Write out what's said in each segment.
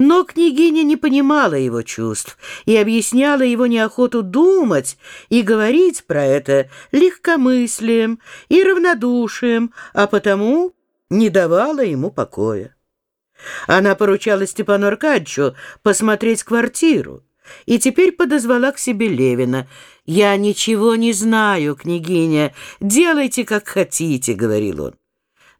Но княгиня не понимала его чувств и объясняла его неохоту думать и говорить про это легкомыслием и равнодушием, а потому не давала ему покоя. Она поручала Степану Аркадьевичу посмотреть квартиру и теперь подозвала к себе Левина. «Я ничего не знаю, княгиня, делайте, как хотите», — говорил он.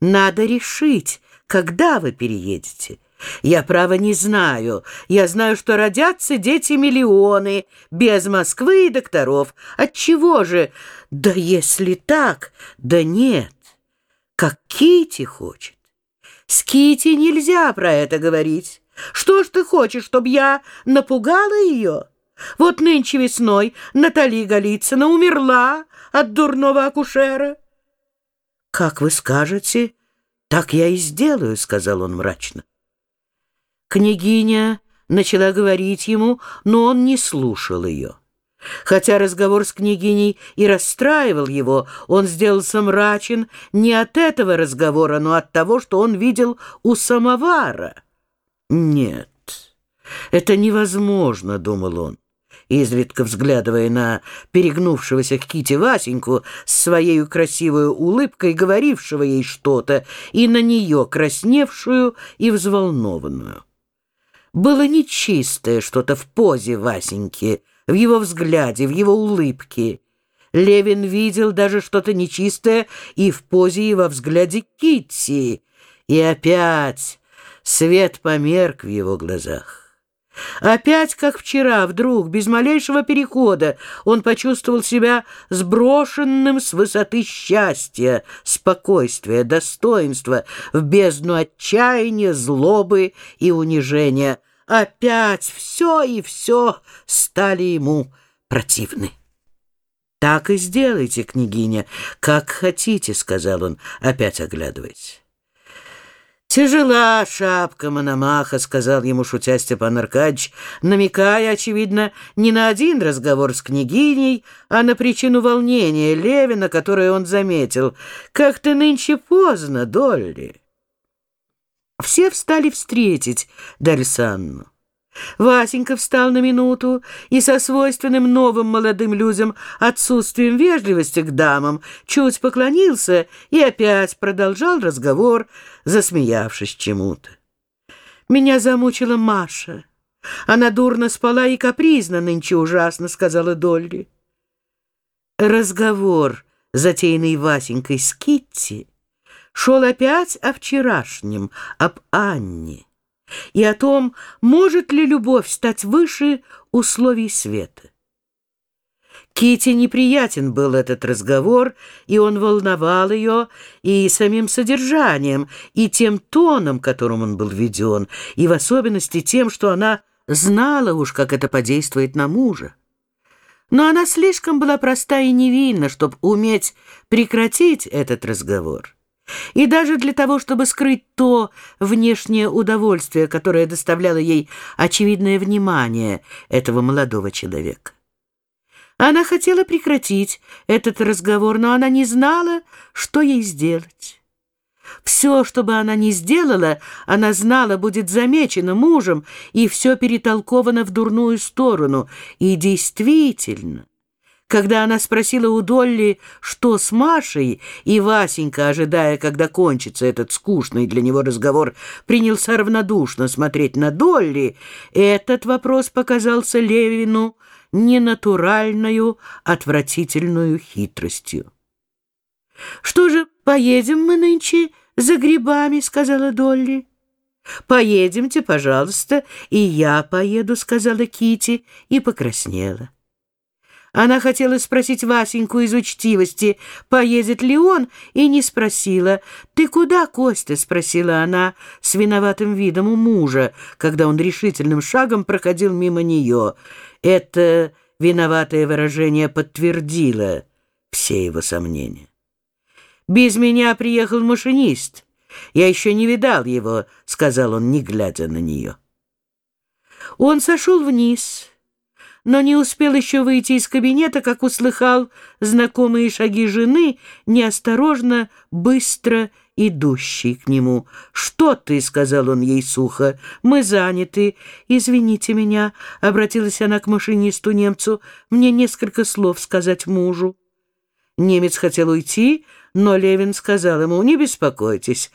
«Надо решить, когда вы переедете». Я, право, не знаю. Я знаю, что родятся дети миллионы, без Москвы и докторов. Отчего же? Да если так, да нет. Как Кити хочет. С Кити нельзя про это говорить. Что ж ты хочешь, чтобы я напугала ее? Вот нынче весной Натали Голицына умерла от дурного акушера. «Как вы скажете, так я и сделаю», — сказал он мрачно. Княгиня начала говорить ему, но он не слушал ее. Хотя разговор с княгиней и расстраивал его, он сделался мрачен не от этого разговора, но от того, что он видел у самовара. «Нет, это невозможно», — думал он, изредка взглядывая на перегнувшегося к Ките Васеньку с своей красивой улыбкой, говорившего ей что-то, и на нее красневшую и взволнованную. Было нечистое что-то в позе Васеньки, в его взгляде, в его улыбке. Левин видел даже что-то нечистое и в позе, и во взгляде Китти. И опять свет померк в его глазах. Опять, как вчера, вдруг, без малейшего перехода, он почувствовал себя сброшенным с высоты счастья, спокойствия, достоинства, в бездну отчаяния, злобы и унижения. Опять все и все стали ему противны. «Так и сделайте, княгиня, как хотите», — сказал он, опять оглядываясь. «Тяжела шапка Мономаха», — сказал ему шутя Степан Аркадьевич, намекая, очевидно, не на один разговор с княгиней, а на причину волнения Левина, которое он заметил. «Как ты нынче поздно, Долли!» Все встали встретить Дальсанну. Васенька встал на минуту и со свойственным новым молодым людям отсутствием вежливости к дамам чуть поклонился и опять продолжал разговор, засмеявшись чему-то. «Меня замучила Маша. Она дурно спала и капризно нынче ужасно», — сказала Долли. Разговор, затеянный Васенькой с Китти, шел опять о вчерашнем, об Анне и о том, может ли любовь стать выше условий света. Кити неприятен был этот разговор, и он волновал ее и самим содержанием, и тем тоном, которым он был введен, и в особенности тем, что она знала уж, как это подействует на мужа. Но она слишком была проста и невинна, чтобы уметь прекратить этот разговор. И даже для того, чтобы скрыть то внешнее удовольствие, которое доставляло ей очевидное внимание этого молодого человека. Она хотела прекратить этот разговор, но она не знала, что ей сделать. Все, что бы она ни сделала, она знала, будет замечено мужем, и все перетолковано в дурную сторону. И действительно, когда она спросила у Долли, что с Машей, и Васенька, ожидая, когда кончится этот скучный для него разговор, принялся равнодушно смотреть на Долли, этот вопрос показался Левину ненатуральную, отвратительную хитростью. «Что же, поедем мы нынче за грибами?» — сказала Долли. «Поедемте, пожалуйста, и я поеду», — сказала Кити и покраснела. Она хотела спросить Васеньку из учтивости, поедет ли он, и не спросила. «Ты куда, Костя?» — спросила она с виноватым видом у мужа, когда он решительным шагом проходил мимо нее. Это виноватое выражение подтвердило все его сомнения. «Без меня приехал машинист. Я еще не видал его», — сказал он, не глядя на нее. Он сошел вниз но не успел еще выйти из кабинета, как услыхал знакомые шаги жены неосторожно, быстро идущей к нему. «Что ты?» — сказал он ей сухо. «Мы заняты. Извините меня», — обратилась она к машинисту-немцу. «Мне несколько слов сказать мужу». Немец хотел уйти, но Левин сказал ему, «Не беспокойтесь».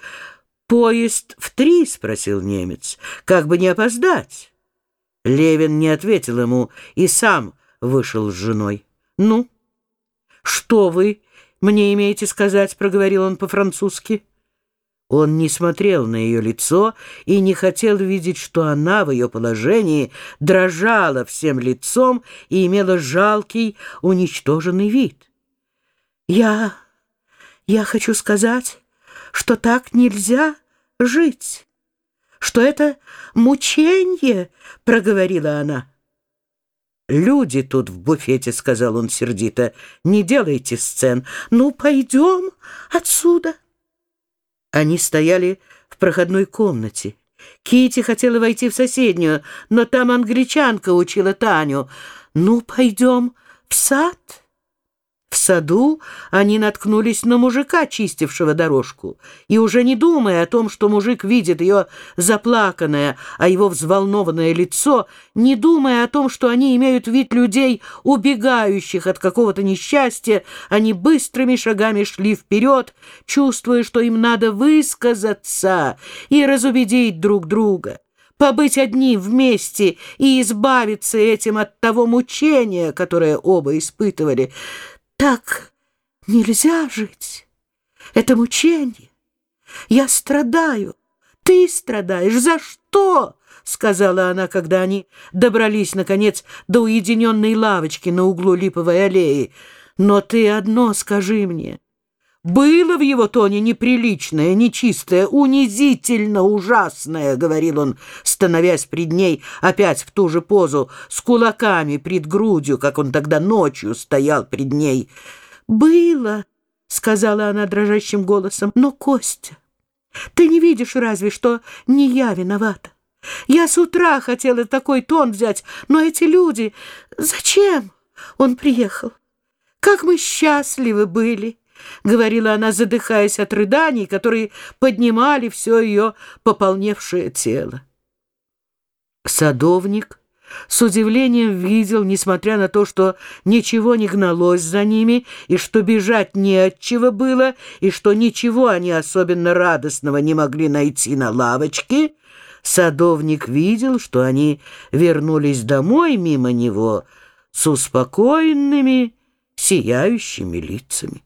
«Поезд в три?» — спросил немец. «Как бы не опоздать?» Левин не ответил ему и сам вышел с женой. «Ну, что вы мне имеете сказать?» — проговорил он по-французски. Он не смотрел на ее лицо и не хотел видеть, что она в ее положении дрожала всем лицом и имела жалкий, уничтоженный вид. «Я... я хочу сказать, что так нельзя жить, что это мучение», — проговорила она. «Люди тут в буфете», — сказал он сердито, — «не делайте сцен. Ну, пойдем отсюда». Они стояли в проходной комнате. Кити хотела войти в соседнюю, но там англичанка учила Таню. «Ну, пойдем в сад». В саду они наткнулись на мужика, чистившего дорожку, и уже не думая о том, что мужик видит ее заплаканное, а его взволнованное лицо, не думая о том, что они имеют вид людей, убегающих от какого-то несчастья, они быстрыми шагами шли вперед, чувствуя, что им надо высказаться и разубедить друг друга побыть одни вместе и избавиться этим от того мучения, которое оба испытывали. Так нельзя жить. Это мучение. Я страдаю. Ты страдаешь. За что? Сказала она, когда они добрались, наконец, до уединенной лавочки на углу Липовой аллеи. Но ты одно скажи мне. «Было в его тоне неприличное, нечистое, унизительно ужасное», — говорил он, становясь пред ней опять в ту же позу, с кулаками пред грудью, как он тогда ночью стоял пред ней. «Было», — сказала она дрожащим голосом, — «но, Костя, ты не видишь разве, что не я виновата? Я с утра хотела такой тон взять, но эти люди... Зачем он приехал? Как мы счастливы были!» — говорила она, задыхаясь от рыданий, которые поднимали все ее пополневшее тело. Садовник с удивлением видел, несмотря на то, что ничего не гналось за ними, и что бежать не от чего было, и что ничего они особенно радостного не могли найти на лавочке, садовник видел, что они вернулись домой мимо него с успокоенными, сияющими лицами.